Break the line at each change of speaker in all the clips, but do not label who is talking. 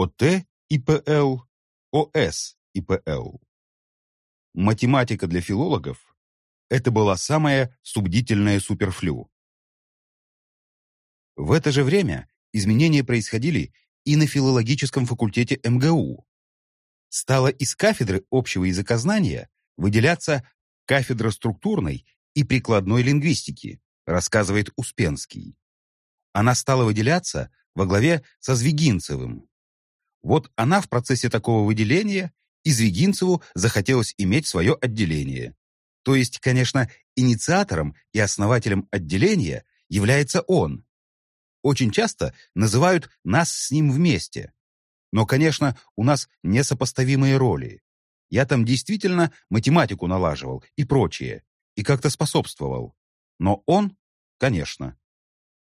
ОТ ИПЛ, ОС ИПЛ. Математика для филологов – это была самая субдительная суперфлю. В это же время изменения происходили и на филологическом факультете МГУ. Стала из кафедры общего языкознания выделяться кафедра структурной и прикладной лингвистики, рассказывает Успенский. Она стала выделяться во главе со Звегинцевым. Вот она в процессе такого выделения и Звегинцеву захотелось иметь свое отделение. То есть, конечно, инициатором и основателем отделения является он. Очень часто называют нас с ним вместе. Но, конечно, у нас несопоставимые роли. Я там действительно математику налаживал и прочее, и как-то способствовал. Но он, конечно.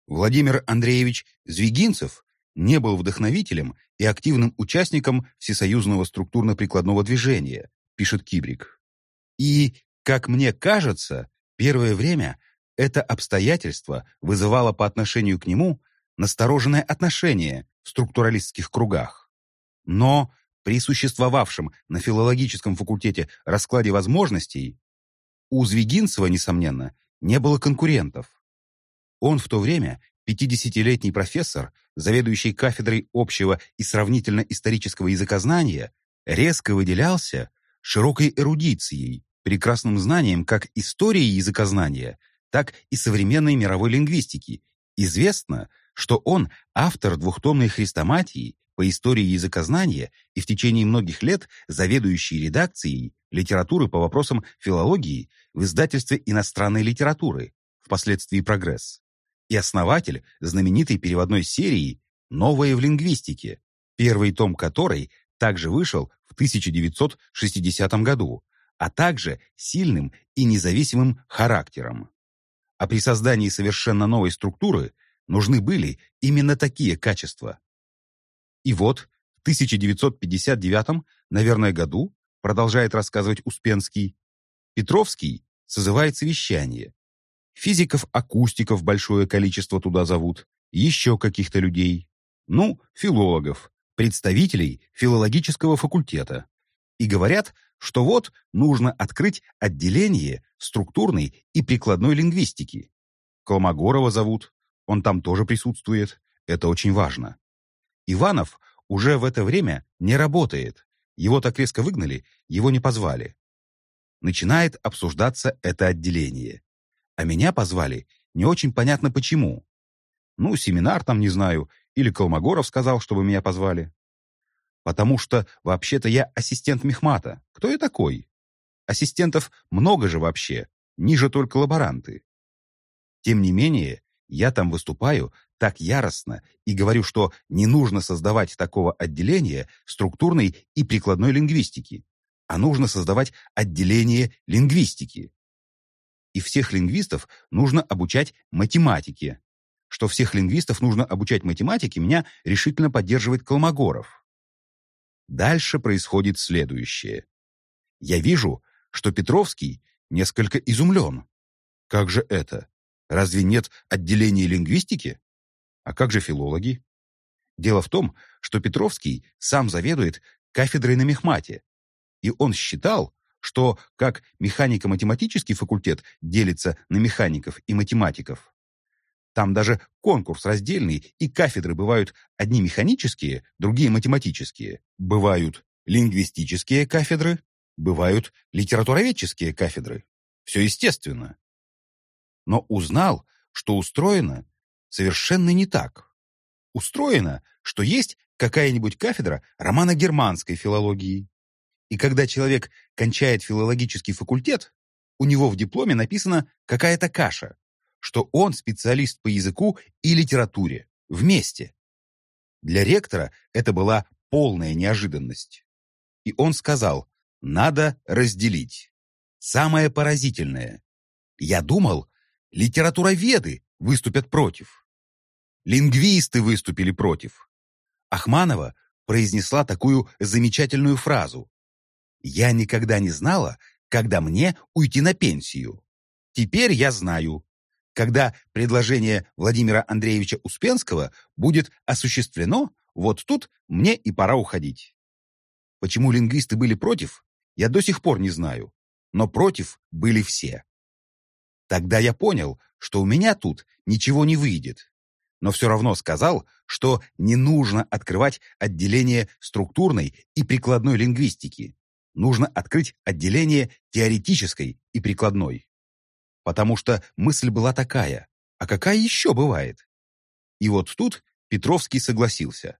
Владимир Андреевич Звегинцев не был вдохновителем и активным участником всесоюзного структурно-прикладного движения, пишет Кибрик. И, как мне кажется, первое время это обстоятельство вызывало по отношению к нему настороженное отношение в структуралистских кругах. Но при существовавшем на филологическом факультете раскладе возможностей у Звегинцева, несомненно, не было конкурентов. Он в то время 50-летний профессор, заведующий кафедрой общего и сравнительно-исторического языкознания, резко выделялся широкой эрудицией, прекрасным знанием как истории языкознания, так и современной мировой лингвистики. Известно, что он автор двухтомной хрестоматии по истории языкознания и в течение многих лет заведующий редакцией литературы по вопросам филологии в издательстве иностранной литературы, впоследствии «Прогресс», и основатель знаменитой переводной серии «Новое в лингвистике», первый том которой также вышел в 1960 году, а также сильным и независимым характером. А при создании совершенно новой структуры нужны были именно такие качества. И вот в 1959, наверное, году, продолжает рассказывать Успенский, Петровский созывает совещание. Физиков-акустиков большое количество туда зовут, еще каких-то людей. Ну, филологов, представителей филологического факультета. И говорят, что вот нужно открыть отделение структурной и прикладной лингвистики. Колмогорова зовут, он там тоже присутствует, это очень важно. Иванов уже в это время не работает, его так резко выгнали, его не позвали. Начинает обсуждаться это отделение. А меня позвали, не очень понятно почему. Ну, семинар там, не знаю, или Колмогоров сказал, чтобы меня позвали. Потому что, вообще-то, я ассистент Мехмата. Кто я такой? Ассистентов много же вообще, ниже только лаборанты. Тем не менее, я там выступаю так яростно и говорю, что не нужно создавать такого отделения структурной и прикладной лингвистики, а нужно создавать отделение лингвистики. И всех лингвистов нужно обучать математике. Что всех лингвистов нужно обучать математике, меня решительно поддерживает Колмогоров. Дальше происходит следующее. Я вижу, что Петровский несколько изумлен. Как же это? Разве нет отделения лингвистики? А как же филологи? Дело в том, что Петровский сам заведует кафедрой на мехмате, и он считал, что как механико-математический факультет делится на механиков и математиков, там даже конкурс раздельный, и кафедры бывают одни механические, другие математические. Бывают лингвистические кафедры, бывают литературоведческие кафедры. Все естественно. Но узнал, что устроено совершенно не так. Устроено, что есть какая-нибудь кафедра романо-германской филологии. И когда человек кончает филологический факультет, у него в дипломе написано какая-то каша, что он специалист по языку и литературе. Вместе. Для ректора это была полная неожиданность. И он сказал, надо разделить. Самое поразительное. Я думал, литературоведы выступят против. Лингвисты выступили против. Ахманова произнесла такую замечательную фразу. «Я никогда не знала, когда мне уйти на пенсию. Теперь я знаю, когда предложение Владимира Андреевича Успенского будет осуществлено, вот тут мне и пора уходить. Почему лингвисты были против, я до сих пор не знаю, но против были все. Тогда я понял, что у меня тут ничего не выйдет, но все равно сказал, что не нужно открывать отделение структурной и прикладной лингвистики. Нужно открыть отделение теоретической и прикладной. Потому что мысль была такая, а какая еще бывает? И вот тут Петровский согласился.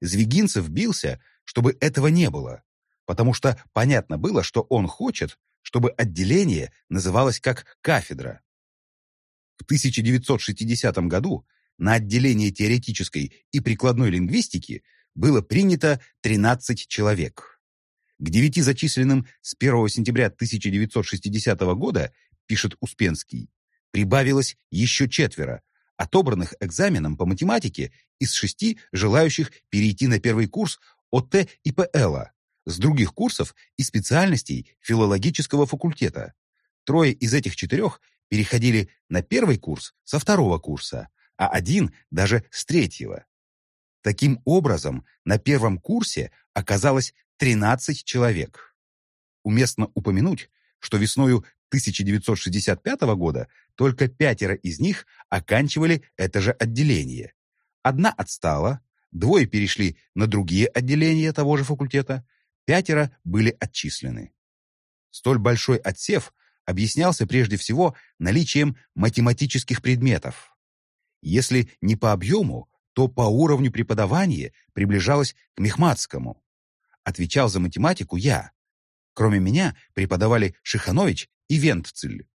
Звегинцев бился, чтобы этого не было, потому что понятно было, что он хочет, чтобы отделение называлось как кафедра. В 1960 году на отделение теоретической и прикладной лингвистики было принято 13 человек. К девяти зачисленным с 1 сентября 1960 года, пишет Успенский, прибавилось еще четверо, отобранных экзаменом по математике из шести желающих перейти на первый курс ОТ и ПЛа, с других курсов и специальностей филологического факультета. Трое из этих четырех переходили на первый курс со второго курса, а один даже с третьего. Таким образом, на первом курсе оказалось 13 человек. Уместно упомянуть, что весною 1965 года только пятеро из них оканчивали это же отделение. Одна отстала, двое перешли на другие отделения того же факультета, пятеро были отчислены. Столь большой отсев объяснялся прежде всего наличием математических предметов. Если не по объему, то по уровню преподавания приближалось к мехматскому. Отвечал за математику я. Кроме меня преподавали Шиханович и Вентцель.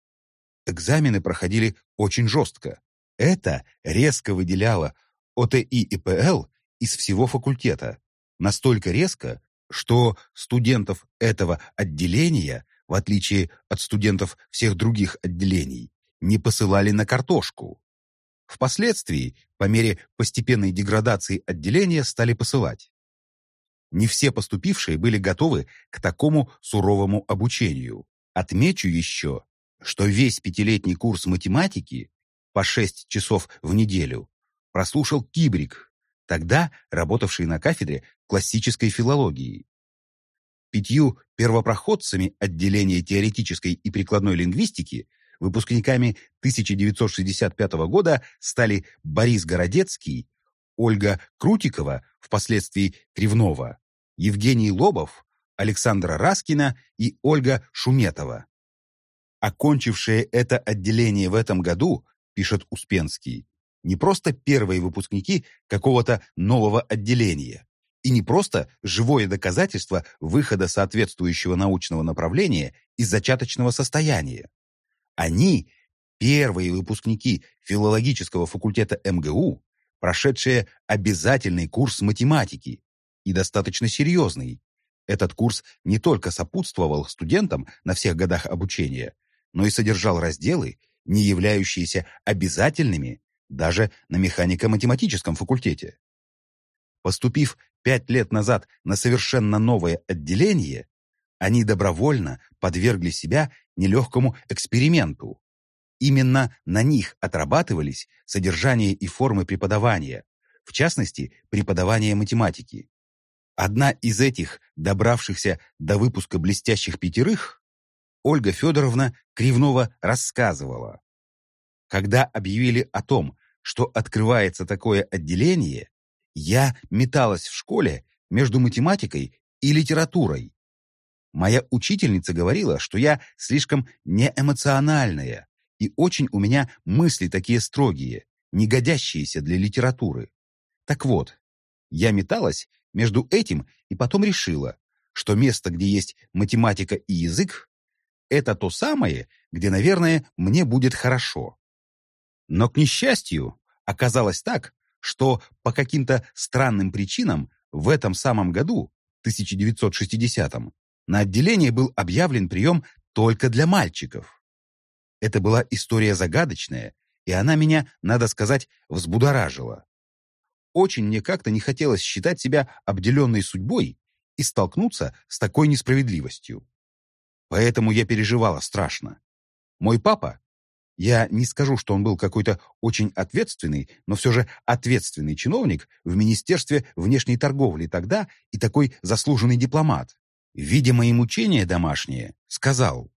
Экзамены проходили очень жестко. Это резко выделяло ОТИ и ПЛ из всего факультета. Настолько резко, что студентов этого отделения, в отличие от студентов всех других отделений, не посылали на картошку. Впоследствии, по мере постепенной деградации отделения, стали посылать. Не все поступившие были готовы к такому суровому обучению. Отмечу еще, что весь пятилетний курс математики по 6 часов в неделю прослушал Кибрик, тогда работавший на кафедре классической филологии. Пятью первопроходцами отделения теоретической и прикладной лингвистики выпускниками 1965 года стали Борис Городецкий, Ольга Крутикова, впоследствии Кривнова, Евгений Лобов, Александра Раскина и Ольга Шуметова. Окончившие это отделение в этом году, пишет Успенский, не просто первые выпускники какого-то нового отделения, и не просто живое доказательство выхода соответствующего научного направления из зачаточного состояния. Они – первые выпускники филологического факультета МГУ, прошедшие обязательный курс математики, и достаточно серьезный, этот курс не только сопутствовал студентам на всех годах обучения, но и содержал разделы, не являющиеся обязательными даже на механико-математическом факультете. Поступив пять лет назад на совершенно новое отделение, они добровольно подвергли себя нелегкому эксперименту. Именно на них отрабатывались содержание и формы преподавания, в частности, преподавание математики. Одна из этих, добравшихся до выпуска блестящих пятерых, Ольга Федоровна Кривнова рассказывала. Когда объявили о том, что открывается такое отделение, я металась в школе между математикой и литературой. Моя учительница говорила, что я слишком неэмоциональная, и очень у меня мысли такие строгие, не годящиеся для литературы. Так вот, я металась между этим и потом решила, что место, где есть математика и язык, это то самое, где, наверное, мне будет хорошо. Но, к несчастью, оказалось так, что по каким-то странным причинам в этом самом году, 1960-м, на отделение был объявлен прием только для мальчиков. Это была история загадочная, и она меня, надо сказать, взбудоражила. Очень мне как-то не хотелось считать себя обделенной судьбой и столкнуться с такой несправедливостью. Поэтому я переживала страшно. Мой папа, Я не скажу, что он был какой-то очень ответственный, но все же ответственный чиновник в Министерстве внешней торговли тогда и такой заслуженный дипломат. Видя мои мучения домашние, сказал,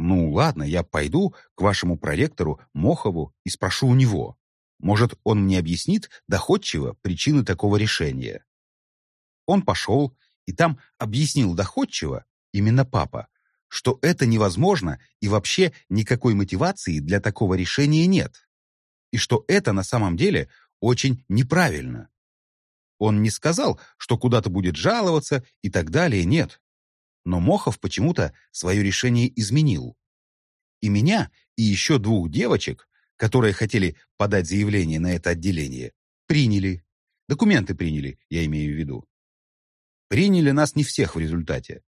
«Ну, ладно, я пойду к вашему проректору Мохову и спрошу у него. Может, он мне объяснит доходчиво причины такого решения». Он пошел и там объяснил доходчиво, именно папа, что это невозможно и вообще никакой мотивации для такого решения нет. И что это на самом деле очень неправильно. Он не сказал, что куда-то будет жаловаться и так далее, нет. Но Мохов почему-то свое решение изменил. И меня, и еще двух девочек, которые хотели подать заявление на это отделение, приняли. Документы приняли, я имею в виду. Приняли нас не всех в результате.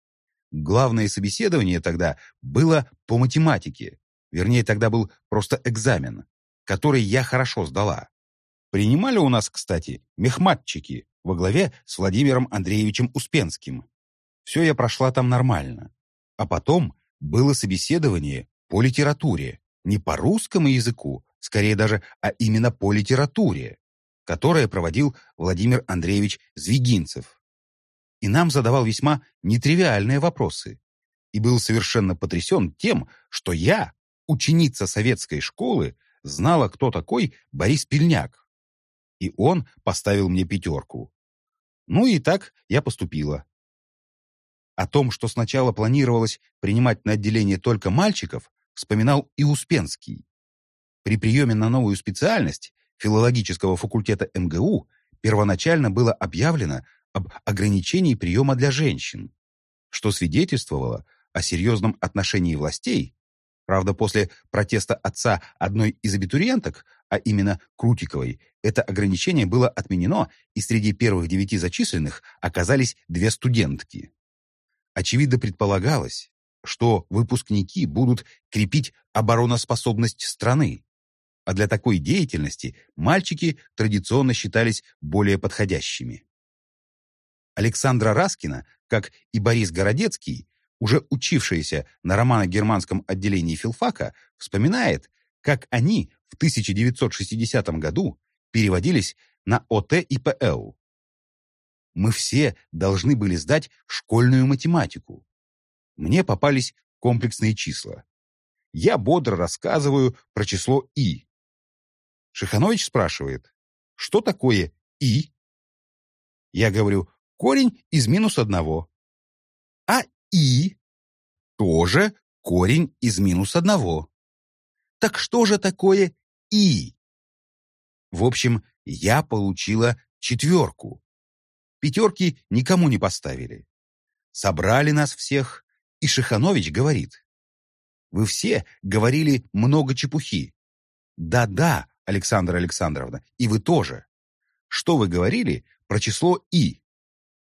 Главное собеседование тогда было по математике. Вернее, тогда был просто экзамен, который я хорошо сдала. Принимали у нас, кстати, мехматчики во главе с Владимиром Андреевичем Успенским. Все я прошла там нормально. А потом было собеседование по литературе. Не по русскому языку, скорее даже, а именно по литературе, которое проводил Владимир Андреевич Звегинцев и нам задавал весьма нетривиальные вопросы. И был совершенно потрясен тем, что я, ученица советской школы, знала, кто такой Борис Пельняк. И он поставил мне пятерку. Ну и так я поступила. О том, что сначала планировалось принимать на отделение только мальчиков, вспоминал и Успенский. При приеме на новую специальность филологического факультета МГУ первоначально было объявлено, об ограничении приема для женщин, что свидетельствовало о серьезном отношении властей, правда, после протеста отца одной из абитуриенток, а именно Крутиковой, это ограничение было отменено, и среди первых девяти зачисленных оказались две студентки. Очевидно предполагалось, что выпускники будут крепить обороноспособность страны, а для такой деятельности мальчики традиционно считались более подходящими. Александра Раскина, как и Борис Городецкий, уже учившиеся на романо-германском отделении филфака, вспоминает, как они в 1960 году переводились на ОТ и ПЛ. Мы все должны были сдать школьную математику. Мне попались комплексные числа. Я бодро рассказываю про число И. Шиханович спрашивает, что такое И? Я говорю, корень из минус одного. А и тоже корень из минус одного. Так что же такое и? В общем, я получила четверку. Пятерки никому не поставили. Собрали нас всех, и Шиханович говорит. Вы все говорили много чепухи. Да-да, Александра Александровна, и вы тоже. Что вы говорили про число «и»?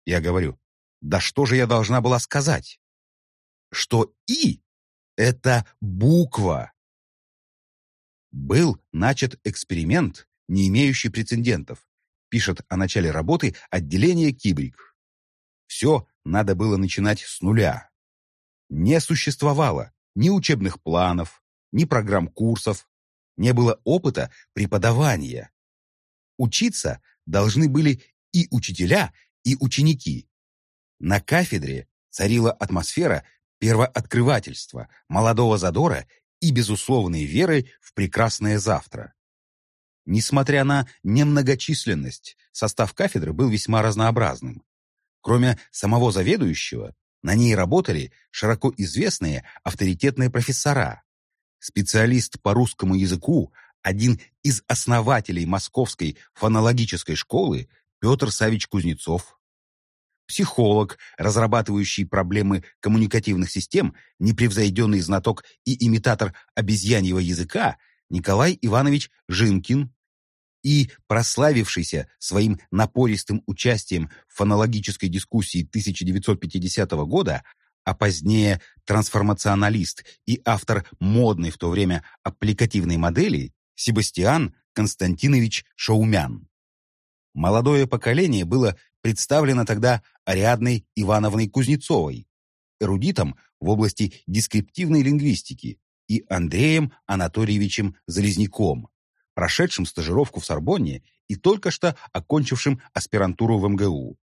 Я говорю, да что же я должна была сказать? Что «и» — это буква. Был начат эксперимент, не имеющий прецедентов, пишет о начале работы отделение Кибрик. Все надо было начинать с нуля. Не существовало ни учебных планов, ни программ курсов, не было опыта преподавания. Учиться должны были и учителя, и ученики. На кафедре царила атмосфера первооткрывательства, молодого задора и безусловной веры в прекрасное завтра. Несмотря на немногочисленность, состав кафедры был весьма разнообразным. Кроме самого заведующего, на ней работали широко известные авторитетные профессора. Специалист по русскому языку, один из основателей Московской фонологической школы Петр Савич Кузнецов, психолог, разрабатывающий проблемы коммуникативных систем, непревзойденный знаток и имитатор обезьяньего языка Николай Иванович Жинкин и прославившийся своим напористым участием в фонологической дискуссии 1950 года, а позднее трансформационалист и автор модной в то время аппликативной модели Себастьян Константинович Шаумян. Молодое поколение было представлено тогда Ариадной Ивановной Кузнецовой, эрудитом в области дескриптивной лингвистики и Андреем Анатольевичем Залезняком, прошедшим стажировку в Сорбонне и только что окончившим аспирантуру в МГУ.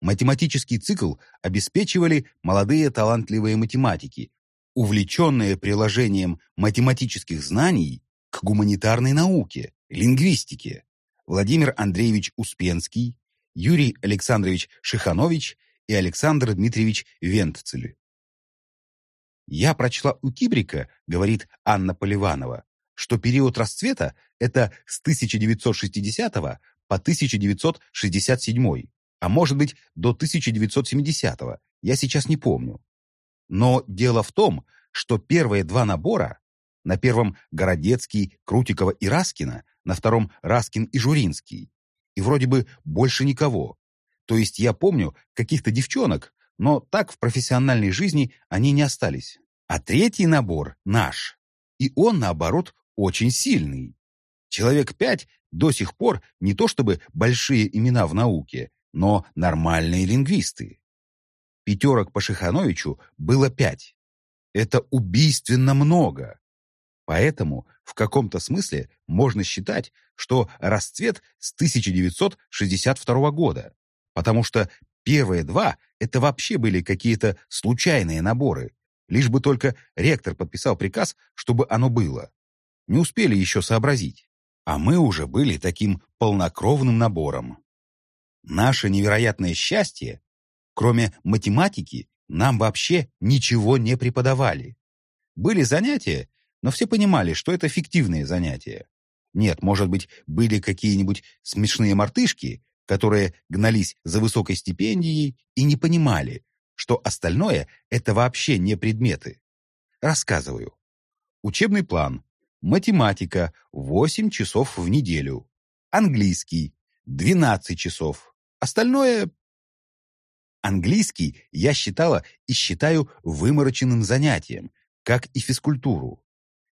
Математический цикл обеспечивали молодые талантливые математики, увлеченные приложением математических знаний к гуманитарной науке, лингвистике. Владимир Андреевич Успенский, Юрий Александрович Шиханович и Александр Дмитриевич Вентцель. «Я прочла у Кибрика, — говорит Анна Поливанова, — что период расцвета — это с 1960 по 1967, а может быть до 1970, я сейчас не помню. Но дело в том, что первые два набора, на первом Городецкий, Крутикова и Раскина, на втором Раскин и Журинский, и вроде бы больше никого. То есть я помню каких-то девчонок, но так в профессиональной жизни они не остались. А третий набор наш. И он, наоборот, очень сильный. Человек пять до сих пор не то чтобы большие имена в науке, но нормальные лингвисты. Пятерок по Шихановичу было пять. Это убийственно много. Поэтому в каком-то смысле можно считать, что расцвет с 1962 года, потому что первые два — это вообще были какие-то случайные наборы, лишь бы только ректор подписал приказ, чтобы оно было. Не успели еще сообразить. А мы уже были таким полнокровным набором. Наше невероятное счастье, кроме математики, нам вообще ничего не преподавали. Были занятия, но все понимали, что это фиктивные занятия. Нет, может быть, были какие-нибудь смешные мартышки, которые гнались за высокой стипендией и не понимали, что остальное — это вообще не предметы. Рассказываю. Учебный план. Математика — 8 часов в неделю. Английский — 12 часов. Остальное... Английский я считала и считаю вымороченным занятием, как и физкультуру.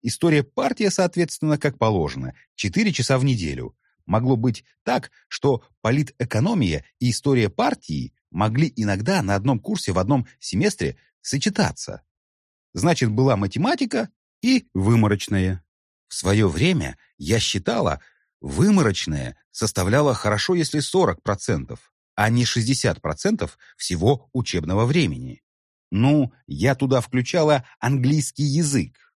История партии, соответственно, как положено, 4 часа в неделю. Могло быть так, что политэкономия и история партии могли иногда на одном курсе в одном семестре сочетаться. Значит, была математика и выморочная. В свое время я считала, выморочная составляла хорошо, если 40%, а не 60% всего учебного времени. Ну, я туда включала английский язык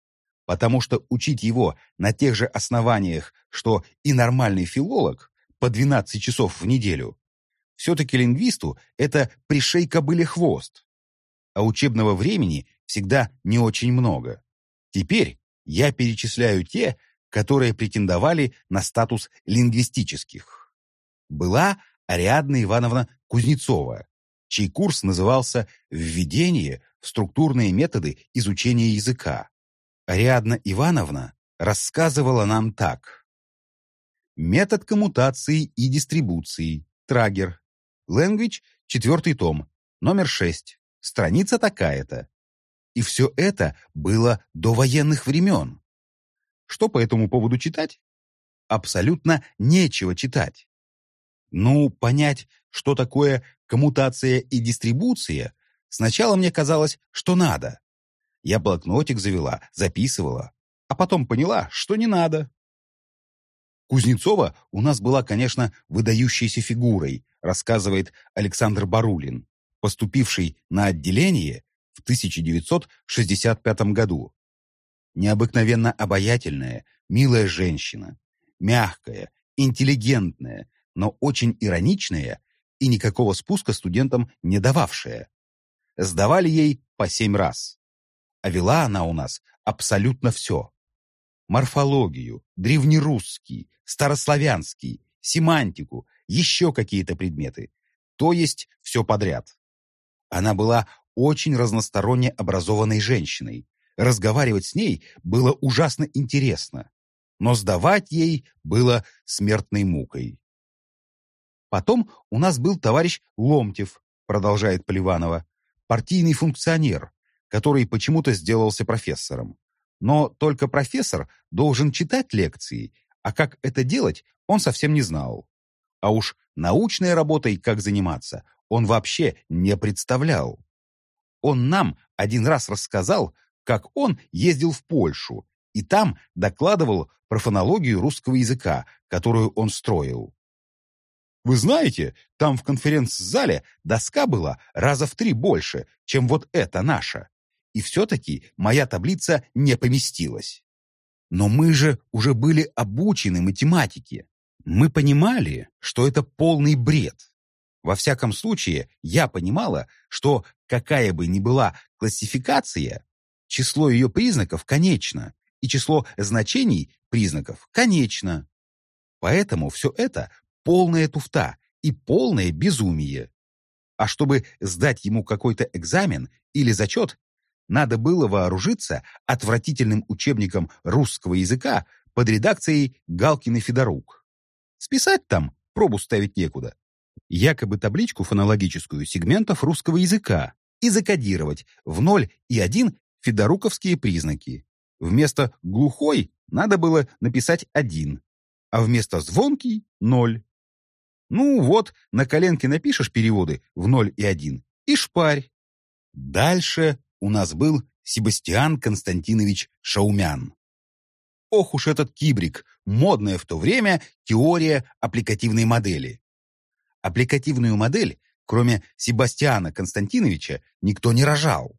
потому что учить его на тех же основаниях, что и нормальный филолог, по 12 часов в неделю, все-таки лингвисту это пришей кобыле хвост. А учебного времени всегда не очень много. Теперь я перечисляю те, которые претендовали на статус лингвистических. Была Ариадна Ивановна Кузнецова, чей курс назывался «Введение в структурные методы изучения языка». Ариадна Ивановна рассказывала нам так. Метод коммутации и дистрибуции. Трагер. Language, четвертый том. Номер шесть. Страница такая-то. И все это было до военных времен. Что по этому поводу читать? Абсолютно нечего читать. Ну, понять, что такое коммутация и дистрибуция, сначала мне казалось, что надо. Я блокнотик завела, записывала, а потом поняла, что не надо. Кузнецова у нас была, конечно, выдающейся фигурой, рассказывает Александр Барулин, поступивший на отделение в 1965 году. Необыкновенно обаятельная, милая женщина, мягкая, интеллигентная, но очень ироничная и никакого спуска студентам не дававшая. Сдавали ей по семь раз. А вела она у нас абсолютно все. Морфологию, древнерусский, старославянский, семантику, еще какие-то предметы. То есть все подряд. Она была очень разносторонне образованной женщиной. Разговаривать с ней было ужасно интересно, но сдавать ей было смертной мукой. Потом у нас был товарищ Ломтев, продолжает Поливанова, партийный функционер, который почему-то сделался профессором. Но только профессор должен читать лекции, а как это делать, он совсем не знал. А уж научной работой как заниматься, он вообще не представлял. Он нам один раз рассказал, как он ездил в Польшу и там докладывал про фонологию русского языка, которую он строил. Вы знаете, там в конференц-зале доска была раза в три больше, чем вот эта наша. И все-таки моя таблица не поместилась. Но мы же уже были обучены математике. Мы понимали, что это полный бред. Во всяком случае, я понимала, что какая бы ни была классификация, число ее признаков конечно, и число значений признаков конечно. Поэтому все это полная туфта и полное безумие. А чтобы сдать ему какой-то экзамен или зачет, надо было вооружиться отвратительным учебником русского языка под редакцией Галкин и Федорук. Списать там пробу ставить некуда. Якобы табличку фонологическую сегментов русского языка и закодировать в 0 и 1 федоруковские признаки. Вместо «глухой» надо было написать «один», а вместо «звонкий» — «ноль». Ну вот, на коленке напишешь переводы в 0 и 1 и шпарь. Дальше у нас был Себастьян Константинович Шаумян. Ох уж этот кибрик, модная в то время теория аппликативной модели. Аппликативную модель, кроме Себастьяна Константиновича, никто не рожал.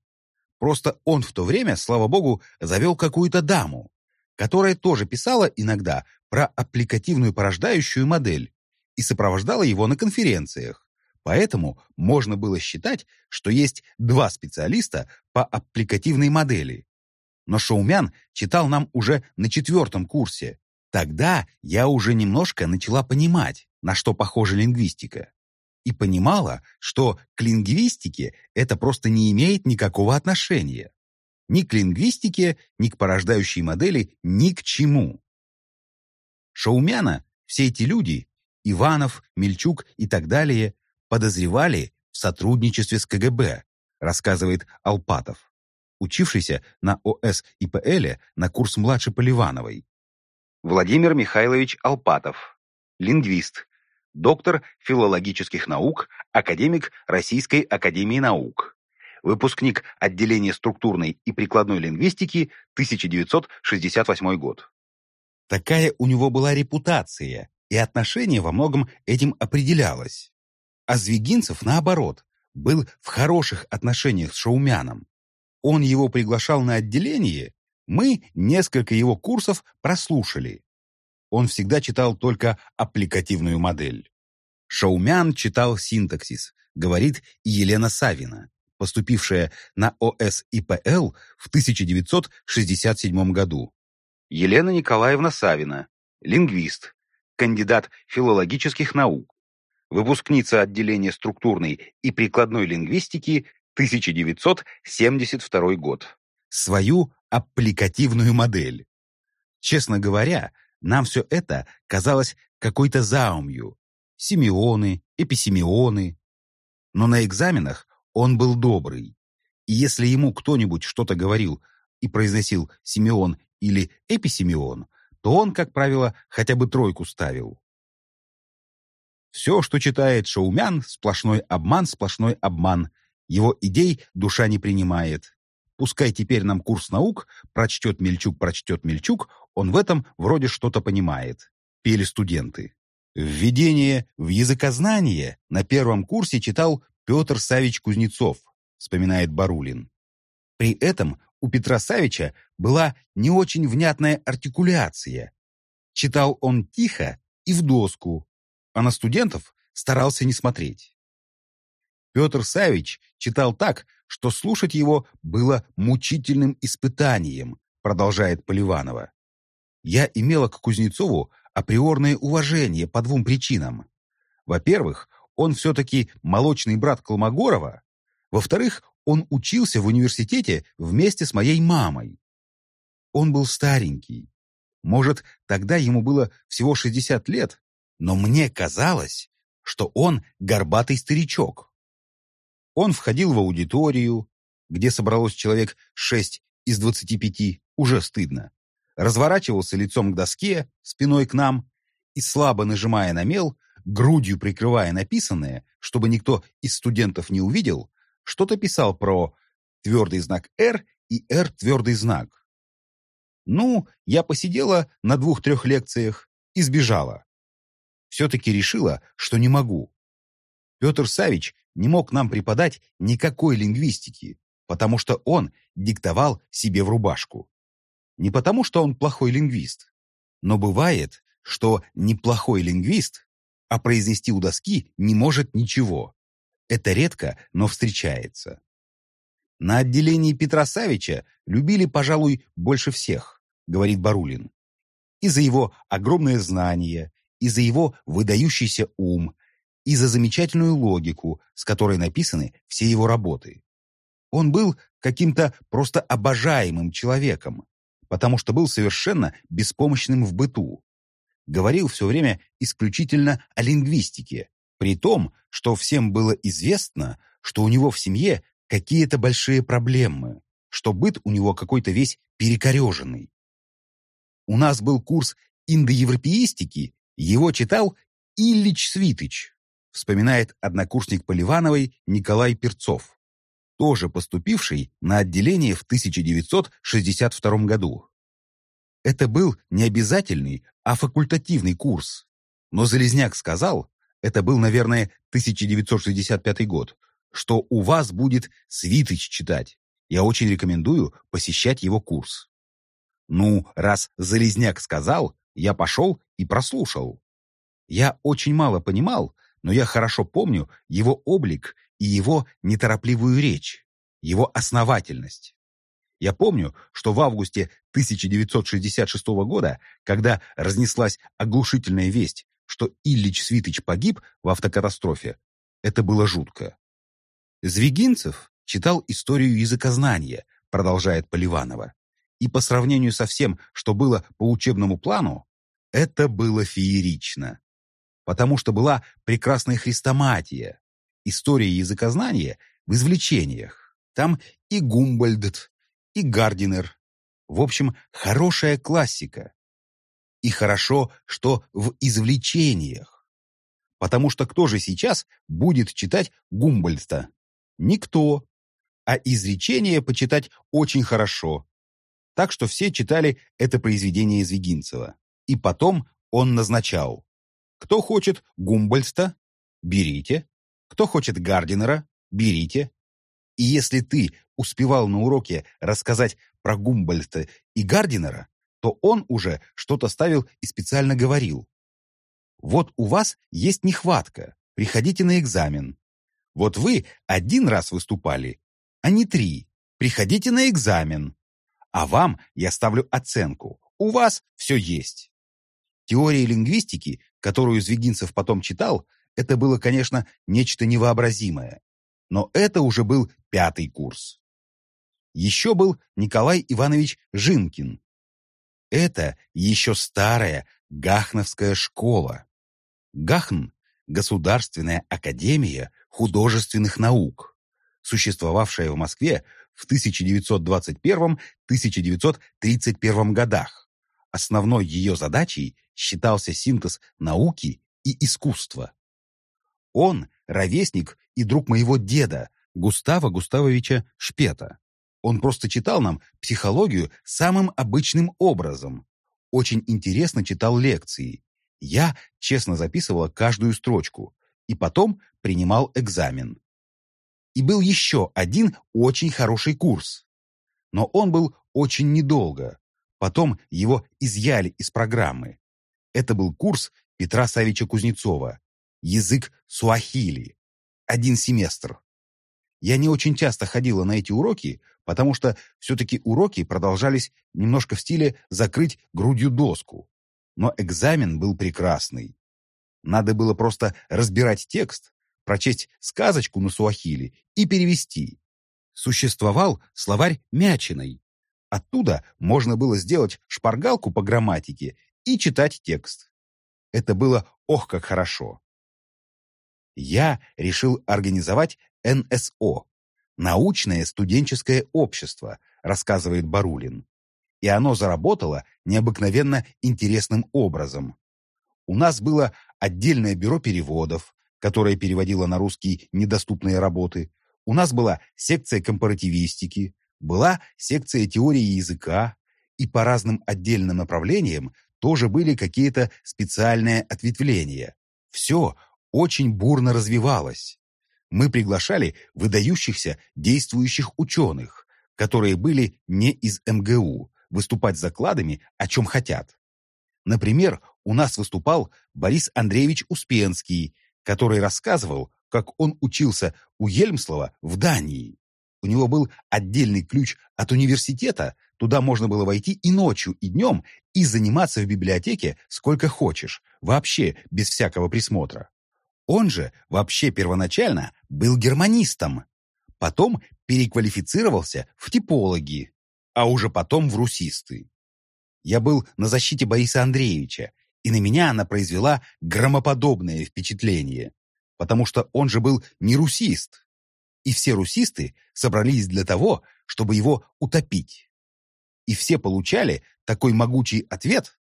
Просто он в то время, слава богу, завел какую-то даму, которая тоже писала иногда про аппликативную порождающую модель и сопровождала его на конференциях. Поэтому можно было считать, что есть два специалиста по аппликативной модели. Но Шаумян читал нам уже на четвертом курсе. Тогда я уже немножко начала понимать, на что похожа лингвистика. И понимала, что к лингвистике это просто не имеет никакого отношения. Ни к лингвистике, ни к порождающей модели, ни к чему. Шаумяна все эти люди Иванов, Мельчук и так далее подозревали в сотрудничестве с КГБ, рассказывает Алпатов, учившийся на ОС ИПЛ на курс младше Поливановой. Владимир Михайлович Алпатов, лингвист, доктор филологических наук, академик Российской академии наук, выпускник отделения структурной и прикладной лингвистики 1968 год. Такая у него была репутация, и отношение во многом этим определялось. А Звегинцев, наоборот, был в хороших отношениях с Шаумяном. Он его приглашал на отделение, мы несколько его курсов прослушали. Он всегда читал только аппликативную модель. Шаумян читал синтаксис, говорит Елена Савина, поступившая на ОСИПЛ в 1967 году. Елена Николаевна Савина, лингвист, кандидат филологических наук, выпускница отделения структурной и прикладной лингвистики 1972 год. Свою аппликативную модель. Честно говоря, нам все это казалось какой-то заумью. Симеоны, эписемионы. Но на экзаменах он был добрый. И если ему кто-нибудь что-то говорил и произносил Симеон или Эписемион, то он, как правило, хотя бы тройку ставил. Все, что читает Шаумян, сплошной обман, сплошной обман. Его идей душа не принимает. Пускай теперь нам курс наук прочтет Мельчук, прочтет Мельчук, он в этом вроде что-то понимает. Пели студенты. Введение в языкознание на первом курсе читал Петр Савич Кузнецов, вспоминает Барулин. При этом у Петра Савича была не очень внятная артикуляция. Читал он тихо и в доску, а на студентов старался не смотреть. Петр Савич читал так, что слушать его было мучительным испытанием, продолжает Поливанова. Я имела к Кузнецову априорное уважение по двум причинам. Во-первых, он все-таки молочный брат Колмогорова. Во-вторых, он учился в университете вместе с моей мамой. Он был старенький. Может, тогда ему было всего 60 лет, но мне казалось, что он горбатый старичок. Он входил в аудиторию, где собралось человек 6 из 25, уже стыдно, разворачивался лицом к доске, спиной к нам, и, слабо нажимая на мел, грудью прикрывая написанное, чтобы никто из студентов не увидел, что-то писал про твердый знак «Р» и «Р» твердый знак. Ну, я посидела на двух-трех лекциях и сбежала. Все-таки решила, что не могу. Петр Савич не мог нам преподать никакой лингвистики, потому что он диктовал себе в рубашку. Не потому, что он плохой лингвист, но бывает, что неплохой лингвист, а произнести у доски не может ничего. Это редко, но встречается. На отделении Петра Савича любили, пожалуй, больше всех, говорит Барулин. И за его огромное знание, и за его выдающийся ум, и за замечательную логику, с которой написаны все его работы. Он был каким-то просто обожаемым человеком, потому что был совершенно беспомощным в быту. Говорил все время исключительно о лингвистике, при том, что всем было известно, что у него в семье какие-то большие проблемы, что быт у него какой-то весь перекореженный. У нас был курс индоевропеистики, его читал Ильич Свитыч, вспоминает однокурсник Поливановой Николай Перцов, тоже поступивший на отделение в 1962 году. Это был не обязательный, а факультативный курс. Но Залезняк сказал, это был, наверное, 1965 год, что у вас будет Свитыч читать. Я очень рекомендую посещать его курс. Ну, раз Залезняк сказал, я пошел и прослушал. Я очень мало понимал, но я хорошо помню его облик и его неторопливую речь, его основательность. Я помню, что в августе 1966 года, когда разнеслась оглушительная весть, что Ильич Свитыч погиб в автокатастрофе, это было жутко. Звегинцев читал историю языкознания, продолжает Поливанова. И по сравнению со всем, что было по учебному плану, это было феерично потому что была прекрасная хрестоматия, история языкознания в извлечениях. Там и Гумбольдт, и Гардинер. В общем, хорошая классика. И хорошо, что в извлечениях. Потому что кто же сейчас будет читать Гумбольдта? Никто. А изречение почитать очень хорошо. Так что все читали это произведение Звегинцева. И потом он назначал. Кто хочет Гумбольста, берите. Кто хочет Гардинера, берите. И если ты успевал на уроке рассказать про Гумбольста и Гардинера, то он уже что-то ставил и специально говорил. Вот у вас есть нехватка, приходите на экзамен. Вот вы один раз выступали, а не три. Приходите на экзамен. А вам я ставлю оценку. У вас все есть. Теория лингвистики которую Звегинцев потом читал, это было, конечно, нечто невообразимое. Но это уже был пятый курс. Еще был Николай Иванович Жинкин. Это еще старая Гахновская школа. Гахн – Государственная академия художественных наук, существовавшая в Москве в 1921-1931 годах. Основной ее задачей считался синтез науки и искусства. Он – ровесник и друг моего деда, Густава Густавовича Шпета. Он просто читал нам психологию самым обычным образом. Очень интересно читал лекции. Я честно записывала каждую строчку и потом принимал экзамен. И был еще один очень хороший курс. Но он был очень недолго. Потом его изъяли из программы. Это был курс Петра Савича Кузнецова «Язык суахили». Один семестр. Я не очень часто ходила на эти уроки, потому что все-таки уроки продолжались немножко в стиле «закрыть грудью доску». Но экзамен был прекрасный. Надо было просто разбирать текст, прочесть сказочку на суахили и перевести. Существовал словарь Мячиной, Оттуда можно было сделать шпаргалку по грамматике и читать текст. Это было ох как хорошо. Я решил организовать НСО – научное студенческое общество, рассказывает Барулин. И оно заработало необыкновенно интересным образом. У нас было отдельное бюро переводов, которое переводило на русский недоступные работы. У нас была секция компаративистики, Была секция теории языка, и по разным отдельным направлениям тоже были какие-то специальные ответвления. Все очень бурно развивалось. Мы приглашали выдающихся действующих ученых, которые были не из МГУ, выступать закладами, о чем хотят. Например, у нас выступал Борис Андреевич Успенский, который рассказывал, как он учился у Ельмслова в Дании. У него был отдельный ключ от университета, туда можно было войти и ночью, и днем, и заниматься в библиотеке сколько хочешь, вообще без всякого присмотра. Он же вообще первоначально был германистом, потом переквалифицировался в типологи, а уже потом в русисты. Я был на защите Бориса Андреевича, и на меня она произвела громоподобное впечатление, потому что он же был не русист, и все русисты собрались для того, чтобы его утопить. И все получали такой могучий ответ.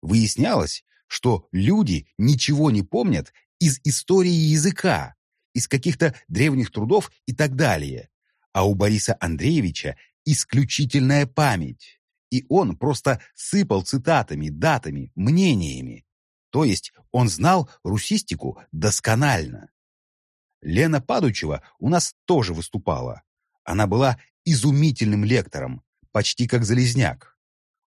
Выяснялось, что люди ничего не помнят из истории языка, из каких-то древних трудов и так далее. А у Бориса Андреевича исключительная память. И он просто сыпал цитатами, датами, мнениями. То есть он знал русистику досконально. Лена Падучева у нас тоже выступала. Она была изумительным лектором, почти как Залезняк.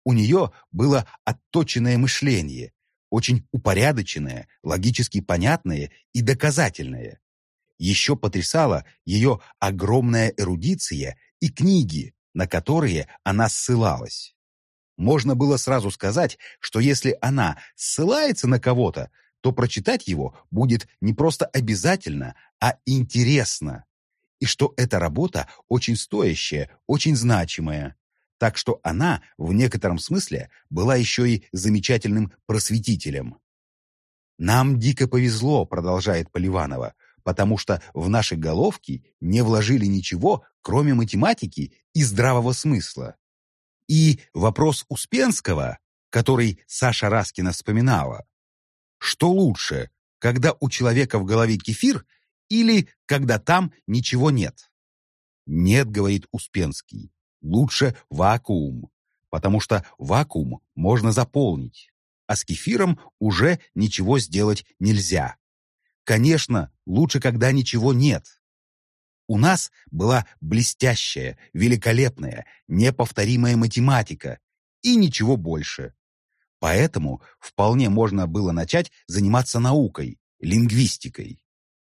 У нее было отточенное мышление, очень упорядоченное, логически понятное и доказательное. Еще потрясала ее огромная эрудиция и книги, на которые она ссылалась. Можно было сразу сказать, что если она ссылается на кого-то, то прочитать его будет не просто обязательно, а интересно. И что эта работа очень стоящая, очень значимая. Так что она, в некотором смысле, была еще и замечательным просветителем. «Нам дико повезло», — продолжает Поливанова, потому что в наши головки не вложили ничего, кроме математики и здравого смысла. И вопрос Успенского, который Саша Раскина вспоминала. Что лучше, когда у человека в голове кефир или когда там ничего нет? Нет, говорит Успенский, лучше вакуум, потому что вакуум можно заполнить, а с кефиром уже ничего сделать нельзя. Конечно, лучше, когда ничего нет. У нас была блестящая, великолепная, неповторимая математика и ничего больше. Поэтому вполне можно было начать заниматься наукой, лингвистикой.